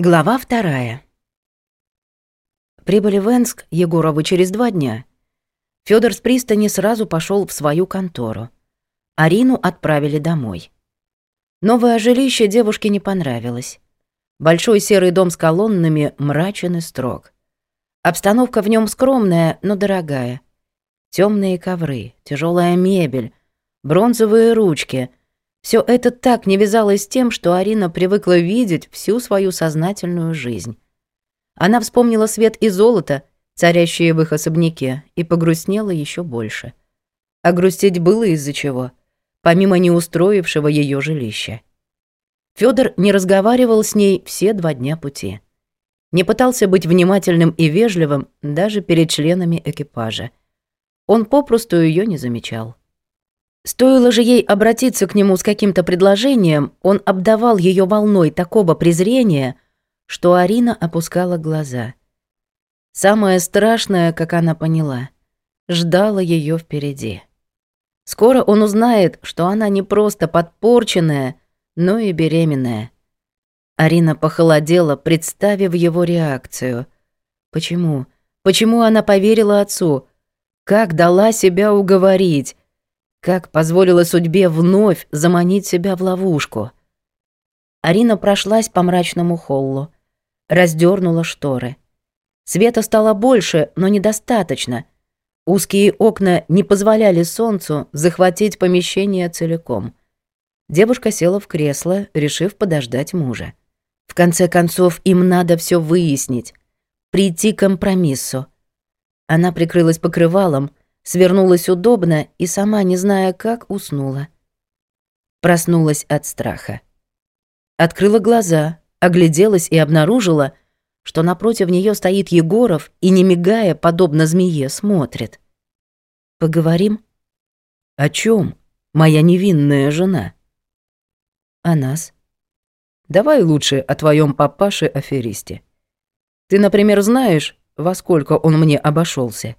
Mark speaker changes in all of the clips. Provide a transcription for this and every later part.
Speaker 1: Глава вторая. Прибыли в Энск Егоровы через два дня. Фёдор с пристани сразу пошёл в свою контору. Арину отправили домой. Новое жилище девушке не понравилось. Большой серый дом с колоннами мрачен и строг. Обстановка в нём скромная, но дорогая. Тёмные ковры, тяжёлая мебель, бронзовые ручки, все это так не вязалось с тем, что Арина привыкла видеть всю свою сознательную жизнь. Она вспомнила свет и золото, царящие в их особняке, и погрустнела еще больше. А грустить было из-за чего, помимо неустроившего ее жилища. Федор не разговаривал с ней все два дня пути. Не пытался быть внимательным и вежливым даже перед членами экипажа. Он попросту ее не замечал. Стоило же ей обратиться к нему с каким-то предложением, он обдавал ее волной такого презрения, что Арина опускала глаза. Самое страшное, как она поняла, ждало ее впереди. Скоро он узнает, что она не просто подпорченная, но и беременная. Арина похолодела, представив его реакцию. Почему? Почему она поверила отцу? Как дала себя уговорить? Как позволила судьбе вновь заманить себя в ловушку? Арина прошлась по мрачному холлу, раздернула шторы. Света стало больше, но недостаточно. Узкие окна не позволяли солнцу захватить помещение целиком. Девушка села в кресло, решив подождать мужа. В конце концов, им надо все выяснить, прийти к компромиссу. Она прикрылась покрывалом, свернулась удобно и, сама не зная как, уснула. Проснулась от страха. Открыла глаза, огляделась и обнаружила, что напротив нее стоит Егоров и, не мигая, подобно змее, смотрит. «Поговорим?» «О чем? моя невинная жена?» «О нас?» «Давай лучше о твоем папаше-аферисте. Ты, например, знаешь, во сколько он мне обошелся?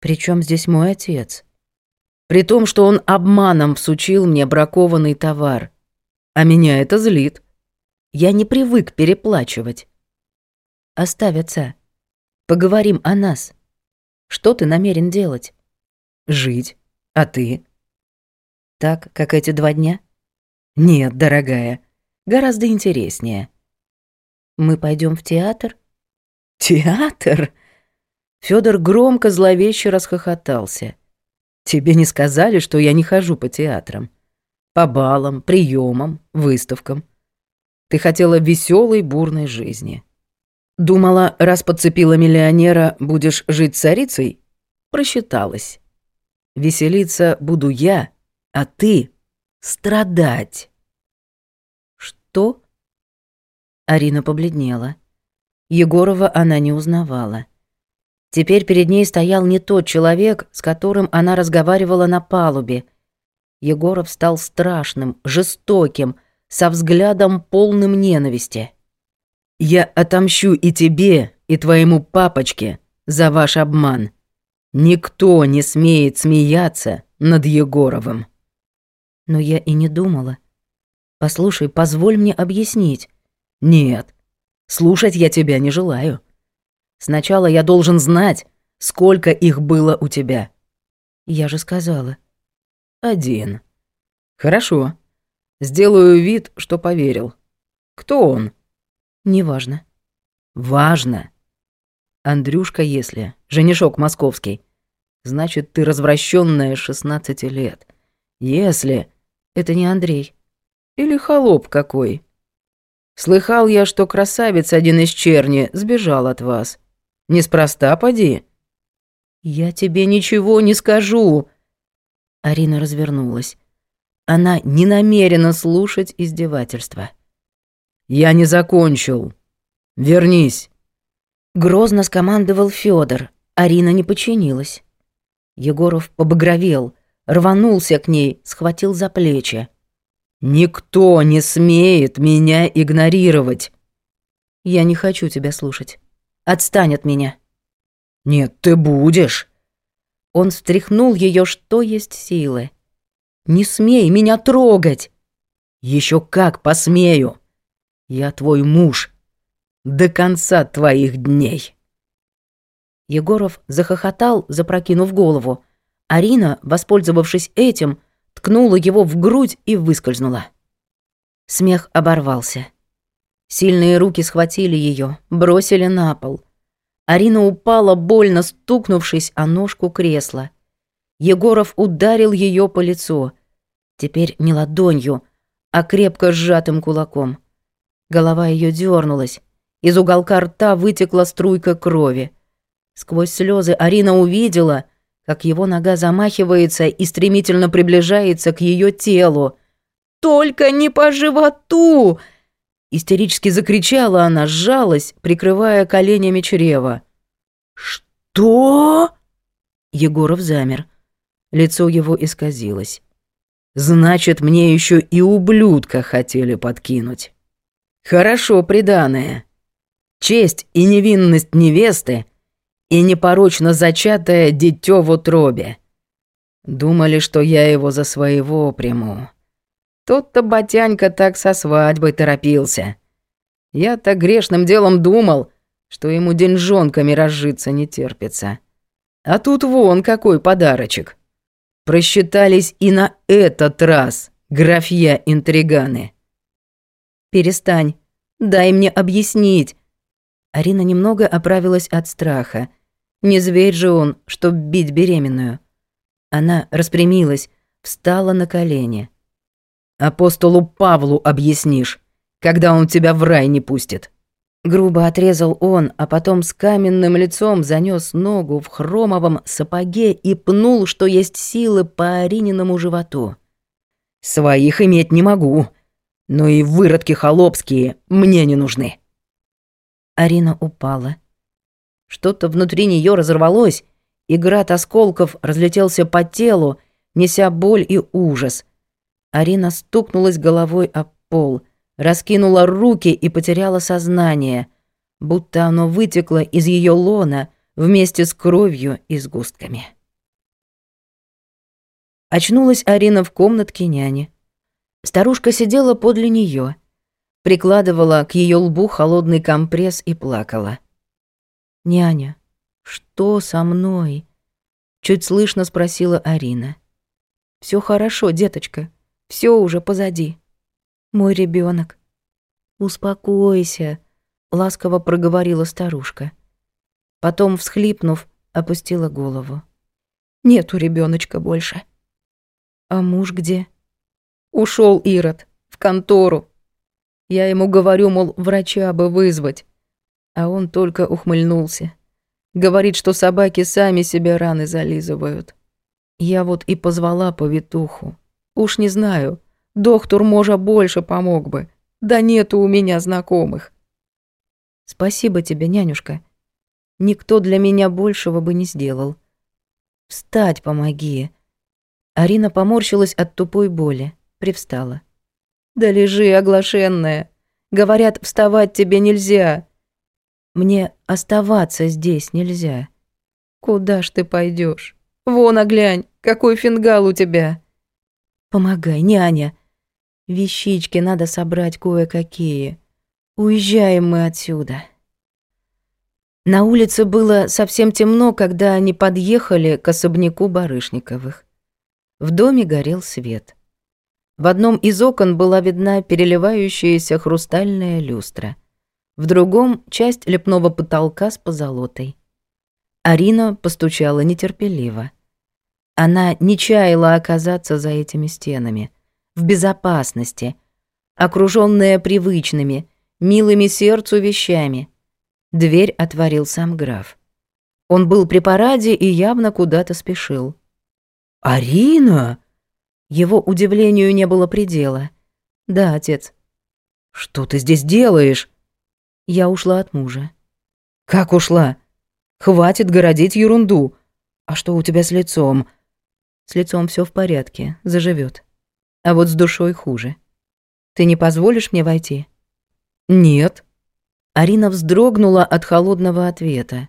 Speaker 1: Причем здесь мой отец? При том, что он обманом всучил мне бракованный товар. А меня это злит. Я не привык переплачивать. Оставь отца. Поговорим о нас. Что ты намерен делать? Жить. А ты? Так, как эти два дня? Нет, дорогая. Гораздо интереснее. Мы пойдем в театр? Театр? Федор громко зловеще расхохотался. «Тебе не сказали, что я не хожу по театрам? По балам, приемам, выставкам. Ты хотела веселой, бурной жизни. Думала, раз подцепила миллионера, будешь жить царицей? Просчиталась. Веселиться буду я, а ты — страдать». «Что?» Арина побледнела. Егорова она не узнавала. Теперь перед ней стоял не тот человек, с которым она разговаривала на палубе. Егоров стал страшным, жестоким, со взглядом полным ненависти. «Я отомщу и тебе, и твоему папочке за ваш обман. Никто не смеет смеяться над Егоровым». Но я и не думала. «Послушай, позволь мне объяснить». «Нет, слушать я тебя не желаю». Сначала я должен знать, сколько их было у тебя. Я же сказала. Один. Хорошо. Сделаю вид, что поверил. Кто он? Неважно. Важно. Андрюшка, если, женишок московский. Значит, ты развращенная 16 лет. Если... Это не Андрей. Или холоп какой. Слыхал я, что красавец один из черни сбежал от вас. Неспроста поди». «Я тебе ничего не скажу!» Арина развернулась. Она не намерена слушать издевательства. «Я не закончил. Вернись!» Грозно скомандовал Федор. Арина не подчинилась. Егоров побагровел, рванулся к ней, схватил за плечи. «Никто не смеет меня игнорировать!» «Я не хочу тебя слушать. Отстань от меня». «Нет, ты будешь». Он встряхнул ее, что есть силы. «Не смей меня трогать!» «Еще как посмею! Я твой муж
Speaker 2: до конца твоих дней!»
Speaker 1: Егоров захохотал, запрокинув голову. Арина, воспользовавшись этим, ткнула его в грудь и выскользнула. Смех оборвался. Сильные руки схватили ее, бросили на пол. Арина упала, больно стукнувшись о ножку кресла. Егоров ударил ее по лицу. Теперь не ладонью, а крепко сжатым кулаком. Голова ее дернулась. Из уголка рта вытекла струйка крови. Сквозь слезы Арина увидела, как его нога замахивается и стремительно приближается к ее телу. «Только не по животу!» Истерически закричала она, сжалась, прикрывая коленями чрева.
Speaker 2: «Что?»
Speaker 1: Егоров замер. Лицо его исказилось.
Speaker 2: «Значит, мне еще и ублюдка хотели подкинуть. Хорошо, преданное, Честь и невинность невесты и непорочно зачатое дитё в утробе. Думали, что я его за своего приму. Тот-то ботянька так со свадьбой торопился. Я-то грешным делом думал, что ему деньжонками разжиться не терпится. А тут вон какой подарочек. Просчитались и на этот раз, графья-интриганы.
Speaker 1: «Перестань, дай мне объяснить». Арина немного оправилась от страха. Не зверь же он, чтоб бить беременную. Она распрямилась, встала на колени.
Speaker 2: Апостолу Павлу объяснишь, когда он тебя в рай не пустит».
Speaker 1: Грубо отрезал он, а потом с каменным лицом занёс ногу в хромовом сапоге и пнул, что есть силы по Арининому животу.
Speaker 2: «Своих иметь не могу, но и выродки холопские мне не нужны».
Speaker 1: Арина упала. Что-то внутри неё разорвалось, и град осколков разлетелся по телу, неся боль и ужас. Арина стукнулась головой об пол, раскинула руки и потеряла сознание, будто оно вытекло из ее лона вместе с кровью и сгустками. Очнулась Арина в комнатке няни. Старушка сидела подле нее, прикладывала к ее лбу холодный компресс и плакала. «Няня, что со мной?» — чуть слышно спросила Арина. Все хорошо, деточка», все уже позади. Мой ребенок. Успокойся, ласково проговорила старушка. Потом, всхлипнув, опустила голову. Нету ребеночка больше. А муж где? Ушел Ирод в контору. Я ему говорю, мол, врача бы вызвать. А он только ухмыльнулся. Говорит, что собаки сами себе раны зализывают. Я вот и позвала повитуху. Уж не знаю. Доктор, можа, больше помог бы. Да нету у меня знакомых. Спасибо тебе, нянюшка. Никто для меня большего бы не сделал. Встать помоги. Арина поморщилась от тупой боли, привстала. Да лежи, оглашенная. Говорят, вставать тебе нельзя. Мне оставаться здесь нельзя. Куда ж ты пойдешь? Вон, оглянь, какой фингал у тебя. Помогай, няня!» «Вещички надо собрать кое-какие. Уезжаем мы отсюда». На улице было совсем темно, когда они подъехали к особняку Барышниковых. В доме горел свет. В одном из окон была видна переливающаяся хрустальная люстра. В другом — часть лепного потолка с позолотой. Арина постучала нетерпеливо. Она не чаяла оказаться за этими стенами, в безопасности, окружённая привычными, милыми сердцу вещами. Дверь отворил сам граф. Он был при параде и явно куда-то спешил.
Speaker 2: «Арина!»
Speaker 1: Его удивлению не было предела. «Да, отец».
Speaker 2: «Что ты здесь делаешь?»
Speaker 1: Я ушла от мужа.
Speaker 2: «Как ушла? Хватит городить ерунду. А что у тебя с лицом?»
Speaker 1: С лицом все в порядке, заживет. А вот с душой хуже. Ты не позволишь мне войти?»
Speaker 2: «Нет».
Speaker 1: Арина вздрогнула от холодного ответа.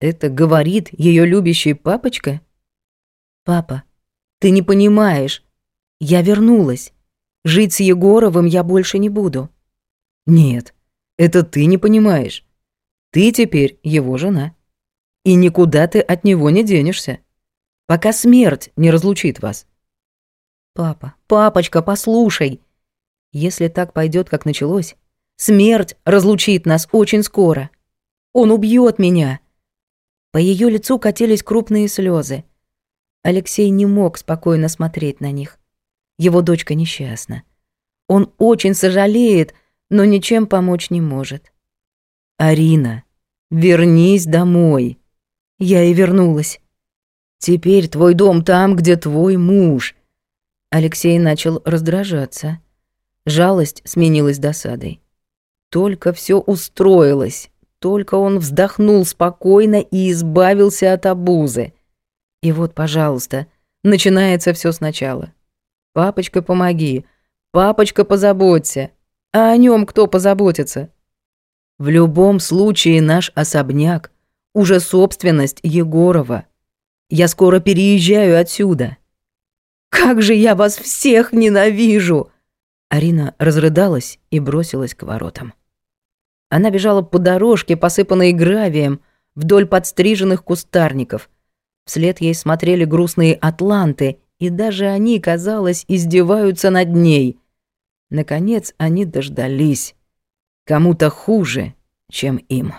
Speaker 1: «Это говорит ее любящий папочка?» «Папа, ты не понимаешь. Я вернулась. Жить с Егоровым я больше не буду».
Speaker 2: «Нет, это ты не понимаешь. Ты теперь его жена. И никуда ты от него не денешься пока смерть не разлучит вас.
Speaker 1: Папа, папочка, послушай. Если так пойдет, как началось, смерть разлучит нас очень скоро. Он убьет меня. По ее лицу катились крупные слезы. Алексей не мог спокойно смотреть на них. Его дочка несчастна. Он очень сожалеет, но ничем помочь не может.
Speaker 2: «Арина, вернись домой!»
Speaker 1: Я и вернулась.
Speaker 2: Теперь твой дом там, где твой муж».
Speaker 1: Алексей начал раздражаться. Жалость сменилась досадой. Только все устроилось, только он вздохнул спокойно и избавился от обузы. И вот, пожалуйста, начинается все сначала. «Папочка, помоги! Папочка, позаботься! А о нем кто позаботится?» В любом случае наш особняк уже собственность Егорова. Я скоро переезжаю отсюда. Как же я вас всех ненавижу!» Арина разрыдалась и бросилась к воротам. Она бежала по дорожке, посыпанной гравием, вдоль подстриженных кустарников. Вслед ей смотрели грустные атланты, и даже они, казалось, издеваются над ней. Наконец они дождались. Кому-то хуже, чем им.